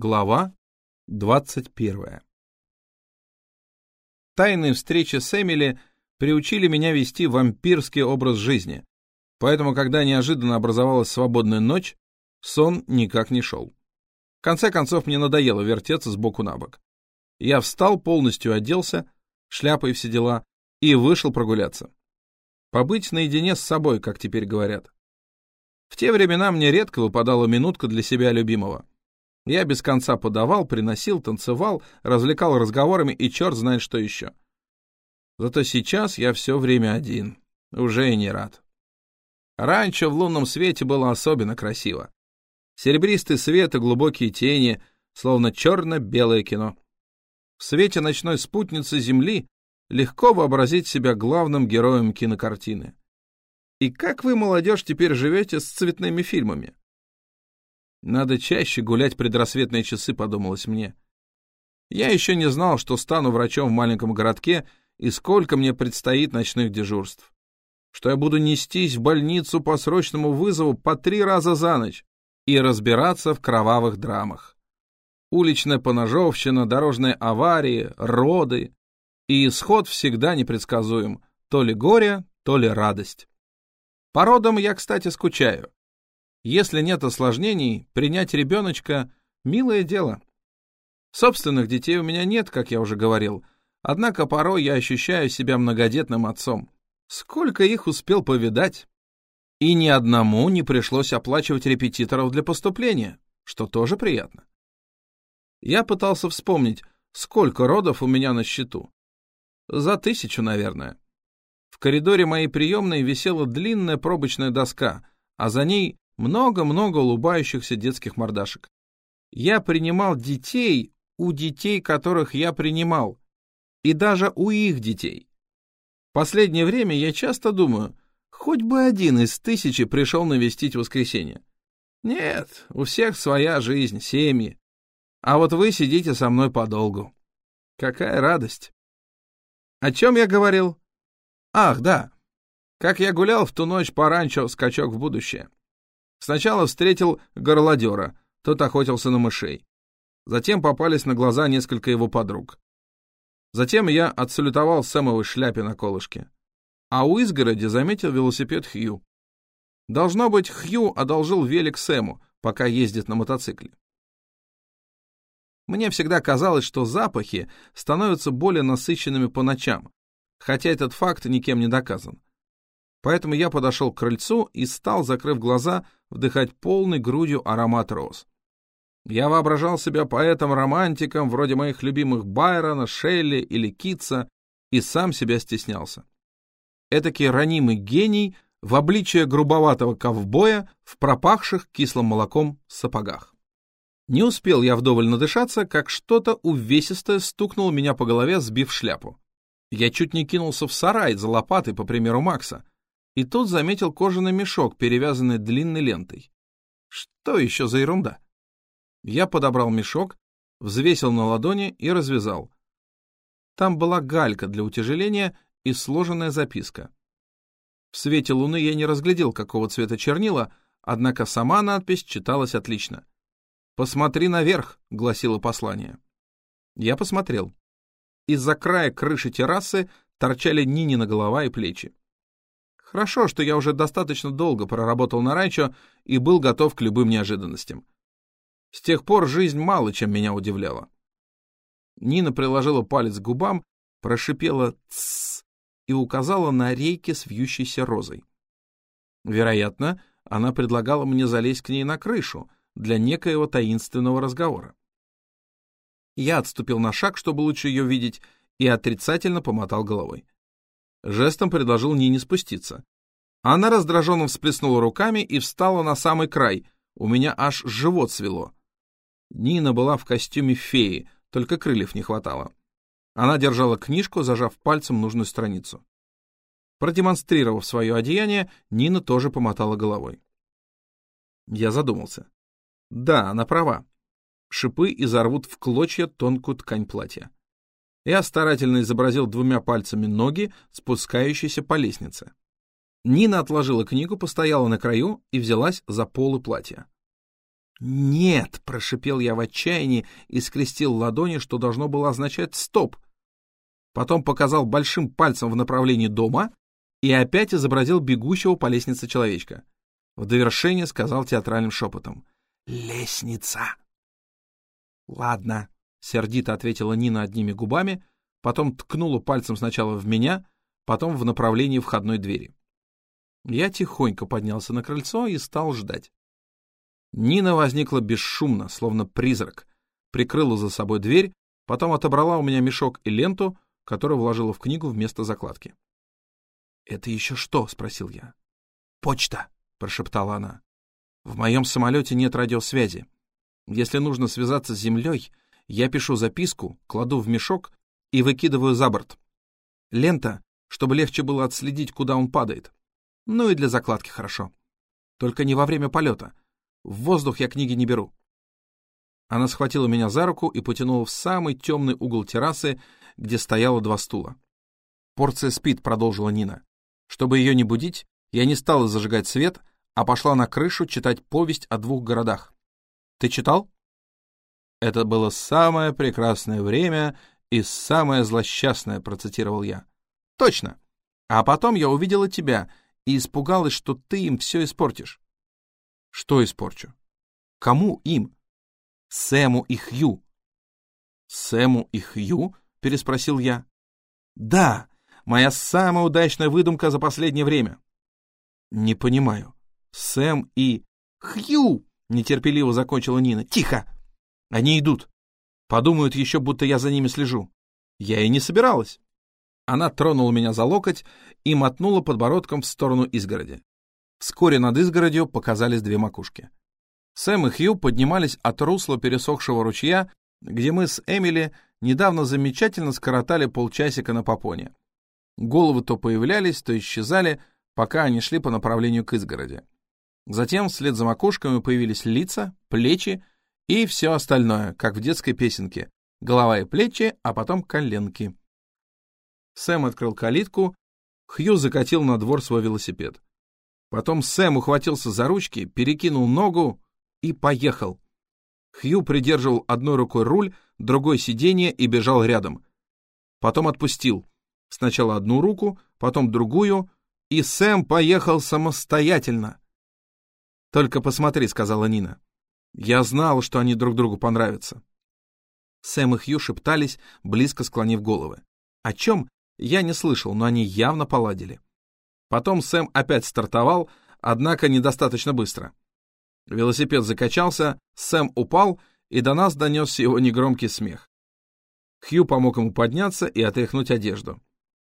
Глава 21 Тайные встречи с Эмили приучили меня вести вампирский образ жизни, поэтому, когда неожиданно образовалась свободная ночь, сон никак не шел. В конце концов, мне надоело вертеться с боку на бок. Я встал, полностью оделся, шляпой все дела, и вышел прогуляться. Побыть наедине с собой, как теперь говорят. В те времена мне редко выпадала минутка для себя любимого. Я без конца подавал, приносил, танцевал, развлекал разговорами и черт знает что еще. Зато сейчас я все время один, уже и не рад. Раньше в лунном свете было особенно красиво. Серебристый свет и глубокие тени, словно черно-белое кино. В свете ночной спутницы Земли легко вообразить себя главным героем кинокартины. И как вы, молодежь, теперь живете с цветными фильмами? Надо чаще гулять предрассветные часы, подумалось мне. Я еще не знал, что стану врачом в маленьком городке и сколько мне предстоит ночных дежурств. Что я буду нестись в больницу по срочному вызову по три раза за ночь и разбираться в кровавых драмах. Уличная поножовщина, дорожные аварии, роды. И исход всегда непредсказуем. То ли горе, то ли радость. По родам я, кстати, скучаю. Если нет осложнений, принять ребеночка — милое дело. Собственных детей у меня нет, как я уже говорил, однако порой я ощущаю себя многодетным отцом. Сколько их успел повидать? И ни одному не пришлось оплачивать репетиторов для поступления, что тоже приятно. Я пытался вспомнить, сколько родов у меня на счету. За тысячу, наверное. В коридоре моей приемной висела длинная пробочная доска, а за ней много-много улыбающихся детских мордашек. Я принимал детей у детей, которых я принимал, и даже у их детей. Последнее время я часто думаю, хоть бы один из тысячи пришел навестить воскресенье. Нет, у всех своя жизнь, семьи. А вот вы сидите со мной подолгу. Какая радость. О чем я говорил? Ах, да. Как я гулял в ту ночь по ранчо «Скачок в будущее». Сначала встретил горлодера, тот охотился на мышей. Затем попались на глаза несколько его подруг. Затем я отсалютовал Сэмовой шляпе на колышке. А у изгороди заметил велосипед Хью. Должно быть, Хью одолжил велик Сэму, пока ездит на мотоцикле. Мне всегда казалось, что запахи становятся более насыщенными по ночам, хотя этот факт никем не доказан. Поэтому я подошел к крыльцу и стал, закрыв глаза, вдыхать полной грудью аромат роз. Я воображал себя поэтом-романтиком, вроде моих любимых Байрона, Шелли или Китса, и сам себя стеснялся. Этакий ранимый гений в обличие грубоватого ковбоя в пропахших кислым молоком сапогах. Не успел я вдоволь надышаться, как что-то увесистое стукнуло меня по голове, сбив шляпу. Я чуть не кинулся в сарай за лопатой, по примеру Макса, и тут заметил кожаный мешок, перевязанный длинной лентой. Что еще за ерунда? Я подобрал мешок, взвесил на ладони и развязал. Там была галька для утяжеления и сложенная записка. В свете луны я не разглядел, какого цвета чернила, однако сама надпись читалась отлично. «Посмотри наверх», — гласило послание. Я посмотрел. Из-за края крыши террасы торчали Нинина голова и плечи. Хорошо, что я уже достаточно долго проработал на ранчо и был готов к любым неожиданностям. С тех пор жизнь мало чем меня удивляла. Нина приложила палец к губам, прошипела «тссс» и указала на рейки с вьющейся розой. Вероятно, она предлагала мне залезть к ней на крышу для некоего таинственного разговора. Я отступил на шаг, чтобы лучше ее видеть, и отрицательно помотал головой. Жестом предложил Нине спуститься. Она раздраженно всплеснула руками и встала на самый край. У меня аж живот свело. Нина была в костюме феи, только крыльев не хватало. Она держала книжку, зажав пальцем нужную страницу. Продемонстрировав свое одеяние, Нина тоже помотала головой. Я задумался. Да, она права. Шипы изорвут в клочья тонкую ткань платья. Я старательно изобразил двумя пальцами ноги, спускающиеся по лестнице. Нина отложила книгу, постояла на краю и взялась за полы платья. «Нет!» — прошипел я в отчаянии и скрестил ладони, что должно было означать «стоп». Потом показал большим пальцем в направлении дома и опять изобразил бегущего по лестнице человечка. В довершение сказал театральным шепотом. «Лестница!» «Ладно», — сердито ответила Нина одними губами, потом ткнула пальцем сначала в меня, потом в направлении входной двери. Я тихонько поднялся на крыльцо и стал ждать. Нина возникла бесшумно, словно призрак, прикрыла за собой дверь, потом отобрала у меня мешок и ленту, которую вложила в книгу вместо закладки. «Это еще что?» — спросил я. «Почта», — прошептала она. «В моем самолете нет радиосвязи. Если нужно связаться с землей, я пишу записку, кладу в мешок и выкидываю за борт. Лента, чтобы легче было отследить, куда он падает. Ну и для закладки хорошо. Только не во время полета. В воздух я книги не беру. Она схватила меня за руку и потянула в самый темный угол террасы, где стояло два стула. «Порция спит», — продолжила Нина. Чтобы ее не будить, я не стала зажигать свет, а пошла на крышу читать повесть о двух городах. Ты читал? Это было самое прекрасное время и самое злосчастное, процитировал я. Точно. А потом я увидела тебя и испугалась, что ты им все испортишь. Что испорчу? Кому им? Сэму и Хью. Сэму и Хью? Переспросил я. Да, моя самая удачная выдумка за последнее время. Не понимаю. Сэм и Хью, нетерпеливо закончила Нина. Тихо! Они идут. Подумают еще, будто я за ними слежу. Я и не собиралась. Она тронула меня за локоть и мотнула подбородком в сторону изгороди. Вскоре над изгородью показались две макушки. Сэм и Хью поднимались от русла пересохшего ручья, где мы с Эмили недавно замечательно скоротали полчасика на попоне. Головы то появлялись, то исчезали, пока они шли по направлению к изгороди. Затем вслед за макушками появились лица, плечи и все остальное, как в детской песенке. Голова и плечи, а потом коленки. Сэм открыл калитку, Хью закатил на двор свой велосипед. Потом Сэм ухватился за ручки, перекинул ногу и поехал. Хью придерживал одной рукой руль, другой сиденье и бежал рядом. Потом отпустил. Сначала одну руку, потом другую, и Сэм поехал самостоятельно. «Только посмотри», — сказала Нина. «Я знал, что они друг другу понравятся». Сэм и Хью шептались, близко склонив головы. О чем, я не слышал, но они явно поладили. Потом Сэм опять стартовал, однако недостаточно быстро. Велосипед закачался, Сэм упал, и до нас донесся его негромкий смех. Хью помог ему подняться и отряхнуть одежду.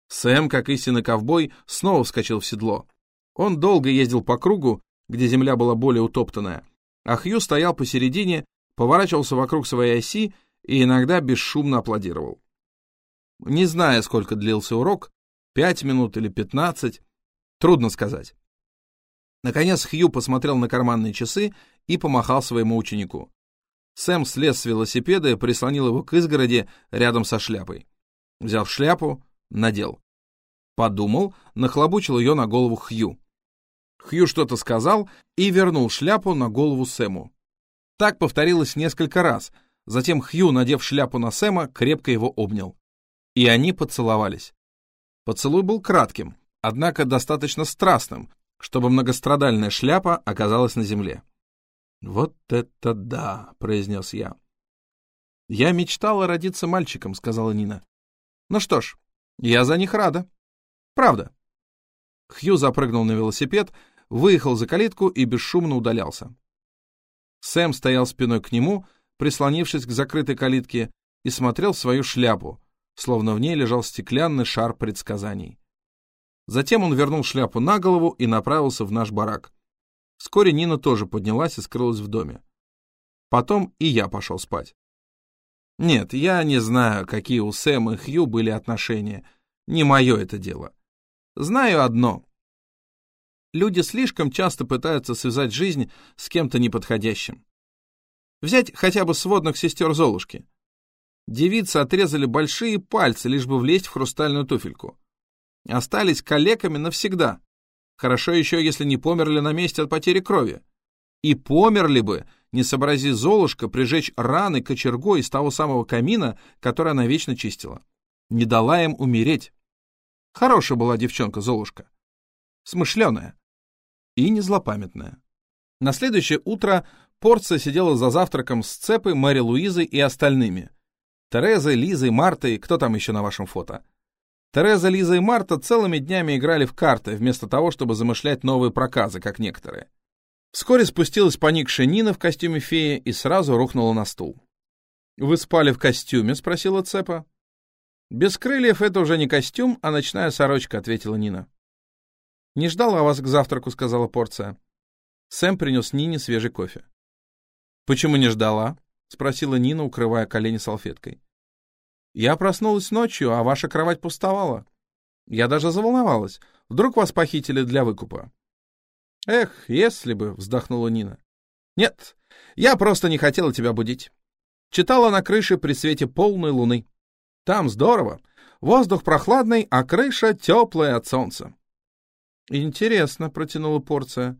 Сэм, как истинный ковбой, снова вскочил в седло. Он долго ездил по кругу, где земля была более утоптанная, а Хью стоял посередине, поворачивался вокруг своей оси и иногда бесшумно аплодировал. Не зная, сколько длился урок, пять минут или пятнадцать, трудно сказать. Наконец Хью посмотрел на карманные часы и помахал своему ученику. Сэм слез с велосипеда и прислонил его к изгороди рядом со шляпой. Взял шляпу, надел. Подумал, нахлобучил ее на голову Хью. Хью что-то сказал и вернул шляпу на голову Сэму. Так повторилось несколько раз. Затем Хью, надев шляпу на Сэма, крепко его обнял. И они поцеловались. Поцелуй был кратким, однако достаточно страстным, чтобы многострадальная шляпа оказалась на земле. «Вот это да!» — произнес я. «Я мечтала родиться мальчиком», — сказала Нина. «Ну что ж, я за них рада. Правда». Хью запрыгнул на велосипед, выехал за калитку и бесшумно удалялся. Сэм стоял спиной к нему, прислонившись к закрытой калитке, и смотрел в свою шляпу, словно в ней лежал стеклянный шар предсказаний. Затем он вернул шляпу на голову и направился в наш барак. Вскоре Нина тоже поднялась и скрылась в доме. Потом и я пошел спать. Нет, я не знаю, какие у Сэма и Хью были отношения. Не мое это дело. Знаю одно. Люди слишком часто пытаются связать жизнь с кем-то неподходящим. Взять хотя бы сводных сестер Золушки. Девицы отрезали большие пальцы, лишь бы влезть в хрустальную туфельку. Остались калеками навсегда. Хорошо еще, если не померли на месте от потери крови. И померли бы, не сообрази Золушка прижечь раны кочергой из того самого камина, который она вечно чистила. Не дала им умереть. Хорошая была девчонка Золушка. Смышленая. И не злопамятная. На следующее утро Порция сидела за завтраком с Цепой, Мэри Луизой и остальными. Терезой, Лизой, Мартой, кто там еще на вашем фото? Тереза, Лиза и Марта целыми днями играли в карты, вместо того, чтобы замышлять новые проказы, как некоторые. Вскоре спустилась поникшая Нина в костюме феи и сразу рухнула на стул. «Вы спали в костюме?» — спросила Цепа. «Без крыльев это уже не костюм, а ночная сорочка», — ответила Нина. «Не ждала вас к завтраку», — сказала порция. Сэм принес Нине свежий кофе. «Почему не ждала?» — спросила Нина, укрывая колени салфеткой. «Я проснулась ночью, а ваша кровать пустовала. Я даже заволновалась. Вдруг вас похитили для выкупа?» «Эх, если бы», — вздохнула Нина. «Нет, я просто не хотела тебя будить. Читала на крыше при свете полной луны. Там здорово. Воздух прохладный, а крыша теплая от солнца». «Интересно», — протянула порция.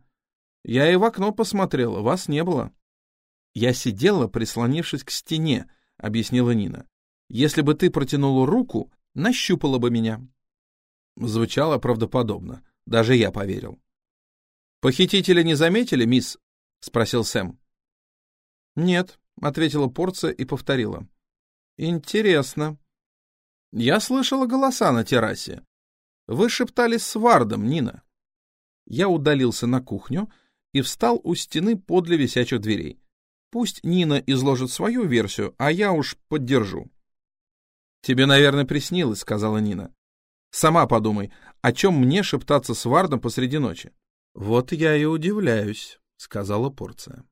«Я и в окно посмотрела, вас не было». «Я сидела, прислонившись к стене», — объяснила Нина. «Если бы ты протянула руку, нащупала бы меня». Звучало правдоподобно. Даже я поверил. «Похитителя не заметили, мисс?» — спросил Сэм. «Нет», — ответила порция и повторила. «Интересно. Я слышала голоса на террасе. Вы шептались с Вардом, Нина». Я удалился на кухню и встал у стены подле висячих дверей. Пусть Нина изложит свою версию, а я уж поддержу. «Тебе, наверное, приснилось», — сказала Нина. «Сама подумай, о чем мне шептаться с Вардом посреди ночи?» «Вот я и удивляюсь», — сказала порция.